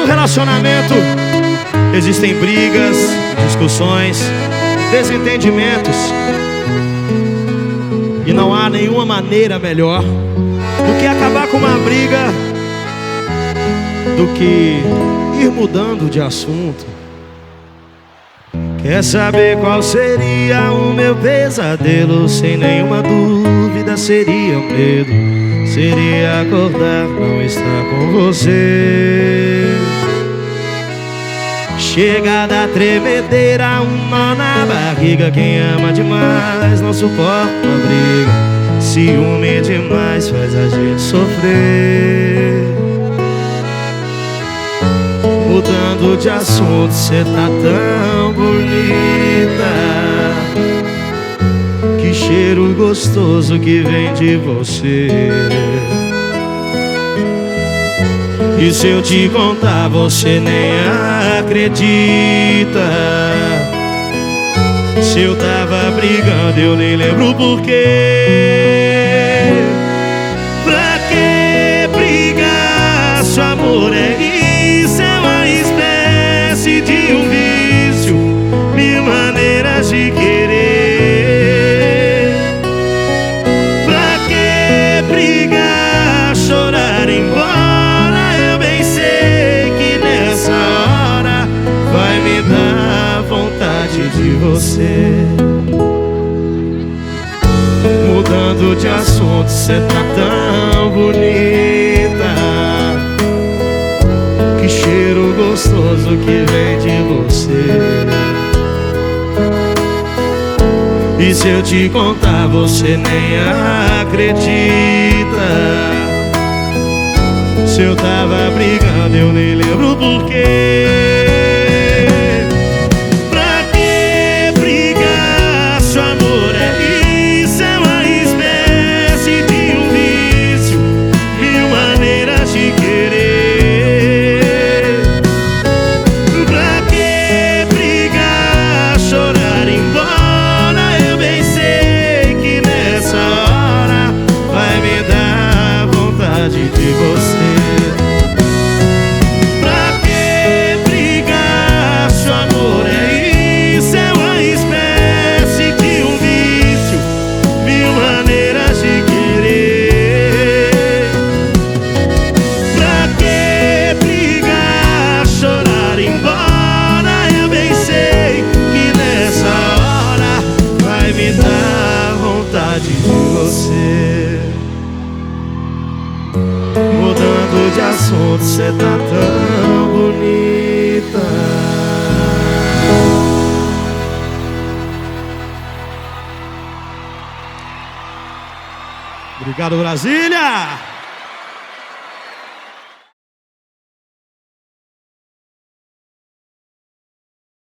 todo relacionamento existem brigas, discussões, desentendimentos. E não há nenhuma maneira melhor do que acabar com uma briga do que ir mudando de assunto. Quer saber qual seria o meu pesadelo? Sem nenhuma dúvida seria o medo. Seria acordar, não estar com você. Chega da tremedeira, um nó na barriga. Quem ama demais não suporta uma briga. Ciúme demais faz a gente sofrer. Mudando de assunto, cê tá tão bonita. Cheiro gostoso que vem de você. E se eu te contar, você nem acredita. Se eu tava brigando, eu nem lembro porquê. De você. Mudando de assunto, cê tá tão bonita. Que cheiro gostoso que vem de você. E se eu te contar, você nem acredita. Se eu tava brigando, eu nem lembro porquê. Vontade de você. Mudando de assunto, cê tá tão bonita. Obrigado, Brasília!